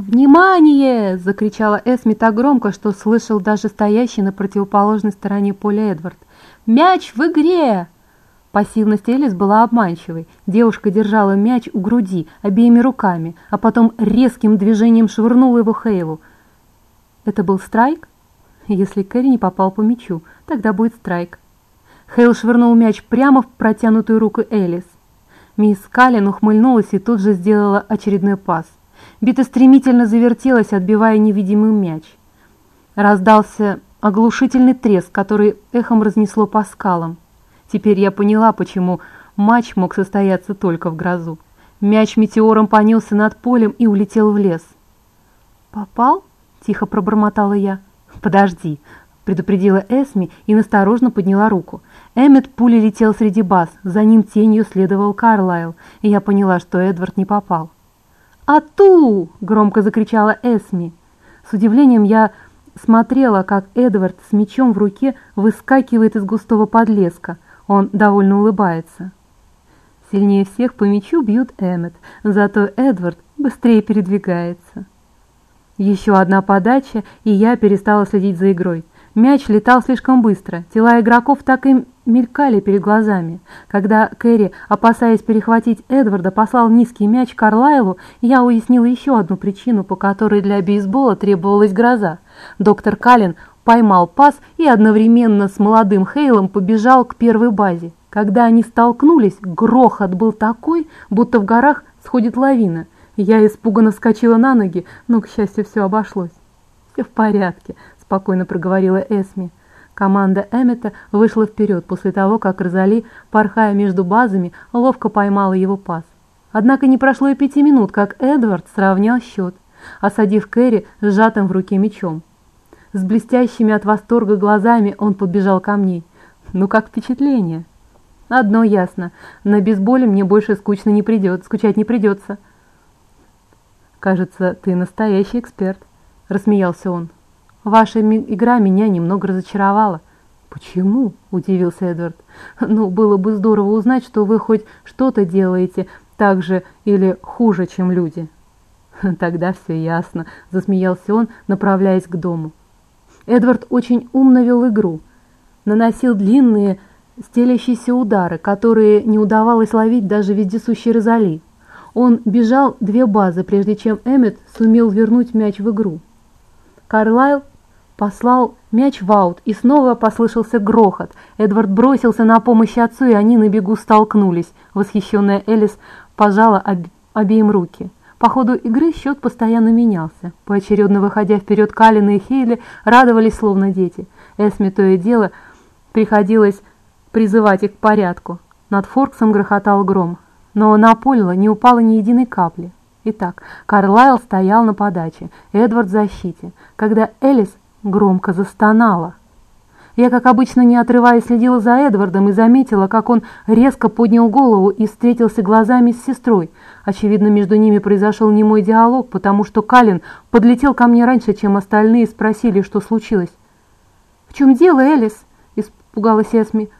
«Внимание!» – закричала Эсми так громко, что слышал даже стоящий на противоположной стороне поля Эдвард. «Мяч в игре!» Пассивность Элис была обманчивой. Девушка держала мяч у груди обеими руками, а потом резким движением швырнула его Хейлу. Это был страйк? Если Кэрри не попал по мячу, тогда будет страйк. Хейл швырнул мяч прямо в протянутую руку Элис. Мисс Каллен ухмыльнулась и тут же сделала очередной пас. Бита стремительно завертелась, отбивая невидимый мяч. Раздался оглушительный треск, который эхом разнесло по скалам. Теперь я поняла, почему матч мог состояться только в грозу. Мяч метеором понесся над полем и улетел в лес. «Попал?» – тихо пробормотала я. «Подожди», – предупредила Эсми и насторожно подняла руку. Эммет пулей летел среди баз, за ним тенью следовал Карлайл, и я поняла, что Эдвард не попал. «Ату!» – громко закричала Эсми. С удивлением я смотрела, как Эдвард с мечом в руке выскакивает из густого подлеска. Он довольно улыбается. Сильнее всех по мячу бьют Эммет, зато Эдвард быстрее передвигается. Еще одна подача, и я перестала следить за игрой. Мяч летал слишком быстро, тела игроков так и мелькали перед глазами. Когда Кэрри, опасаясь перехватить Эдварда, послал низкий мяч Карлайлу, я уяснила еще одну причину, по которой для бейсбола требовалась гроза. Доктор Каллен поймал пас и одновременно с молодым Хейлом побежал к первой базе. Когда они столкнулись, грохот был такой, будто в горах сходит лавина. Я испуганно вскочила на ноги, но, к счастью, все обошлось. «Все в порядке», спокойно проговорила Эсми. Команда Эммета вышла вперед после того, как Розали, порхая между базами, ловко поймала его пас. Однако не прошло и пяти минут, как Эдвард сравнял счет, осадив Кэрри сжатым в руке мечом. С блестящими от восторга глазами он подбежал ко мне. «Ну как впечатление?» «Одно ясно. На бейсболе мне больше скучно не придет, скучать не придется». «Кажется, ты настоящий эксперт», – рассмеялся он. Ваша игра меня немного разочаровала». «Почему?» – удивился Эдвард. «Ну, было бы здорово узнать, что вы хоть что-то делаете так же или хуже, чем люди». «Тогда все ясно», – засмеялся он, направляясь к дому. Эдвард очень умно вел игру. Наносил длинные, стелящиеся удары, которые не удавалось ловить даже вездесущей Розали. Он бежал две базы, прежде чем Эммет сумел вернуть мяч в игру. Карлайл послал мяч в аут, и снова послышался грохот. Эдвард бросился на помощь отцу, и они на бегу столкнулись. Восхищенная Элис пожала об... обеим руки. По ходу игры счет постоянно менялся. Поочередно выходя вперед Калина и Хейли радовались словно дети. Эсме то и дело приходилось призывать их к порядку. Над Форксом грохотал гром, но на Аполло не упало ни единой капли. Итак, Карлайл стоял на подаче, Эдвард в защите. Когда Элис громко застонала. Я, как обычно, не отрываясь, следила за Эдвардом и заметила, как он резко поднял голову и встретился глазами с сестрой. Очевидно, между ними произошел немой диалог, потому что Калин подлетел ко мне раньше, чем остальные спросили, что случилось. «В чем дело, Элис?» – испугалась Эсми.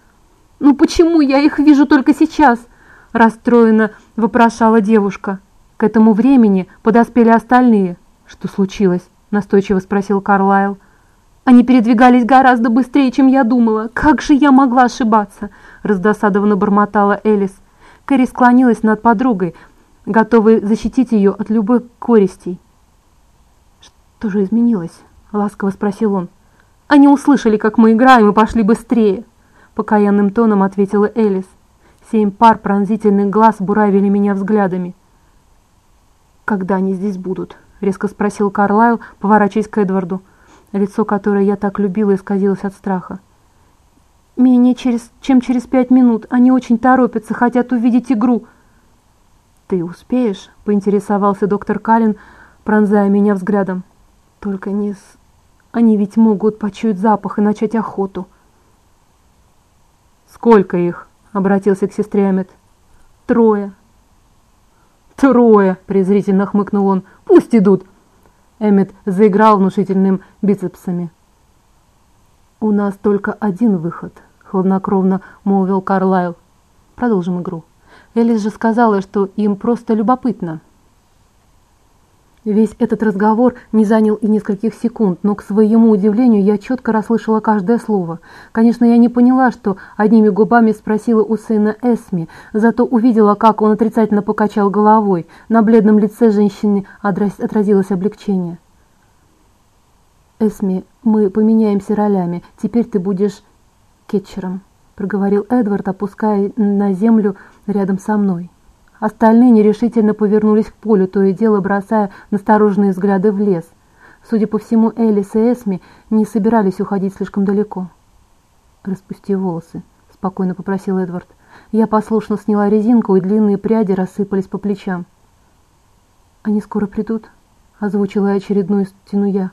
«Ну почему я их вижу только сейчас?» – расстроенно вопрошала девушка. К этому времени подоспели остальные. «Что случилось?» – настойчиво спросил Карлайл. Они передвигались гораздо быстрее, чем я думала. Как же я могла ошибаться?» – раздосадованно бормотала Элис. Кэрри склонилась над подругой, готовой защитить ее от любых користей. «Что же изменилось?» – ласково спросил он. «Они услышали, как мы играем, и пошли быстрее!» Покаянным тоном ответила Элис. Семь пар пронзительных глаз буравили меня взглядами. «Когда они здесь будут?» – резко спросил Карлайл, поворачиваясь к Эдварду. Лицо, которое я так любила, исказилось от страха. «Менее через, чем через пять минут. Они очень торопятся, хотят увидеть игру». «Ты успеешь?» – поинтересовался доктор Каллен, пронзая меня взглядом. «Только не с... Они ведь могут почуять запах и начать охоту». «Сколько их?» – обратился к сестре Эммет. «Трое». «Трое!» – презрительно хмыкнул он. «Пусть идут. Эммет заиграл внушительным бицепсами. «У нас только один выход», — хладнокровно молвил Карлайл. «Продолжим игру. Элис же сказала, что им просто любопытно». Весь этот разговор не занял и нескольких секунд, но, к своему удивлению, я четко расслышала каждое слово. Конечно, я не поняла, что одними губами спросила у сына Эсми, зато увидела, как он отрицательно покачал головой. На бледном лице женщины отразилось облегчение. «Эсми, мы поменяемся ролями. Теперь ты будешь кетчером», — проговорил Эдвард, опуская на землю рядом со мной. Остальные нерешительно повернулись к полю, то и дело бросая настороженные взгляды в лес. Судя по всему, Элис и Эсми не собирались уходить слишком далеко. «Распусти волосы», — спокойно попросил Эдвард. Я послушно сняла резинку, и длинные пряди рассыпались по плечам. «Они скоро придут?» — озвучила я очередную стену я.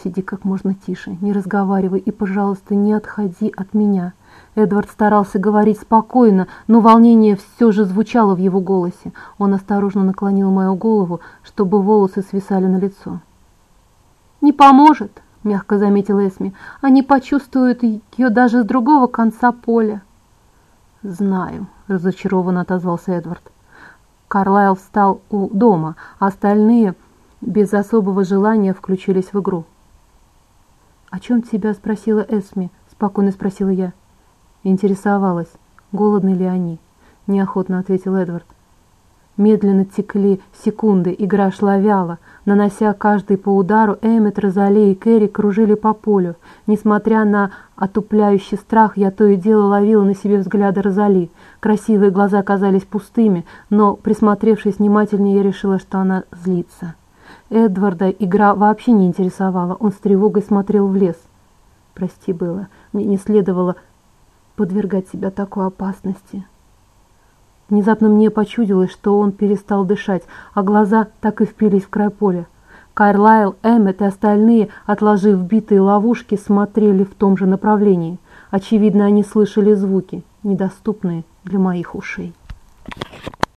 «Сиди как можно тише, не разговаривай и, пожалуйста, не отходи от меня». Эдвард старался говорить спокойно, но волнение все же звучало в его голосе. Он осторожно наклонил мою голову, чтобы волосы свисали на лицо. «Не поможет», — мягко заметила Эсми. «Они почувствуют ее даже с другого конца поля». «Знаю», — разочарованно отозвался Эдвард. Карлайл встал у дома, а остальные без особого желания включились в игру. «О чем тебя спросила Эсми?» — спокойно спросила я. Интересовалась, голодны ли они. Неохотно ответил Эдвард. Медленно текли секунды, игра шла вяло. Нанося каждый по удару, Эммет, Розали и Кэрри кружили по полю. Несмотря на отупляющий страх, я то и дело ловила на себе взгляды Розали. Красивые глаза казались пустыми, но, присмотревшись внимательнее, я решила, что она злится. Эдварда игра вообще не интересовала, он с тревогой смотрел в лес. «Прости, было, мне не следовало подвергать себя такой опасности. Внезапно мне почудилось, что он перестал дышать, а глаза так и впились в край поля. Карлайл, Эммет и остальные, отложив битые ловушки, смотрели в том же направлении. Очевидно, они слышали звуки, недоступные для моих ушей.